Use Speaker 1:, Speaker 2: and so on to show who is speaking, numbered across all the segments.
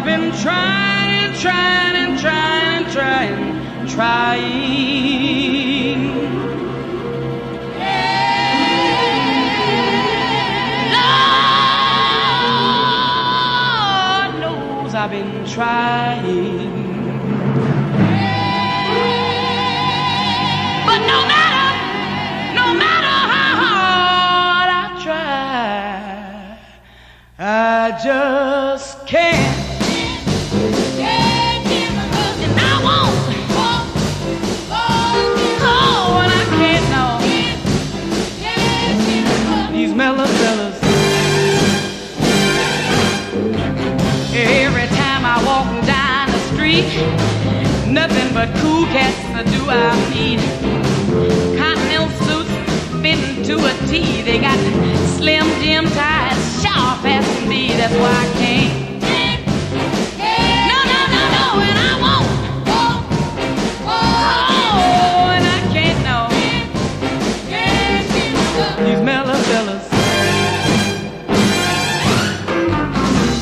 Speaker 1: I've been trying, trying, and trying, trying, trying. Lord knows I've been trying. But no matter, no matter how hard I try, I just nothing but cool cats do I meet. Continental suits fitting to a T. They got slim Jim ties, sharp as can be. That's why I can't. No, no, no, no, and I won't. Oh, and I can't know. These mellow fellas.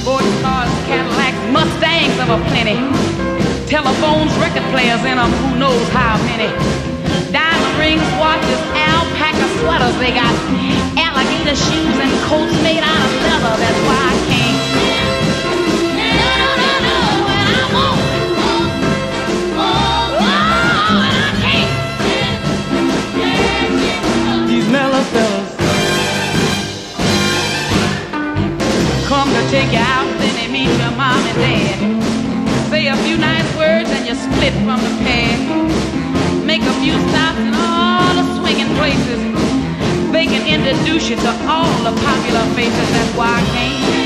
Speaker 1: Sports cars, Cadillacs, Mustangs of a plenty. Telephones, record players in them, um, who knows how many. Diamond rings, watches, alpaca sweaters. They got alligator shoes and coats made out of leather. That's why I can't. No, no, no, no, I. Oh, and I can't. These mellow fellas come to take you out, from the pad. Make a few stops in all the swinging places. They can introduce you to all the popular faces. That's why I no,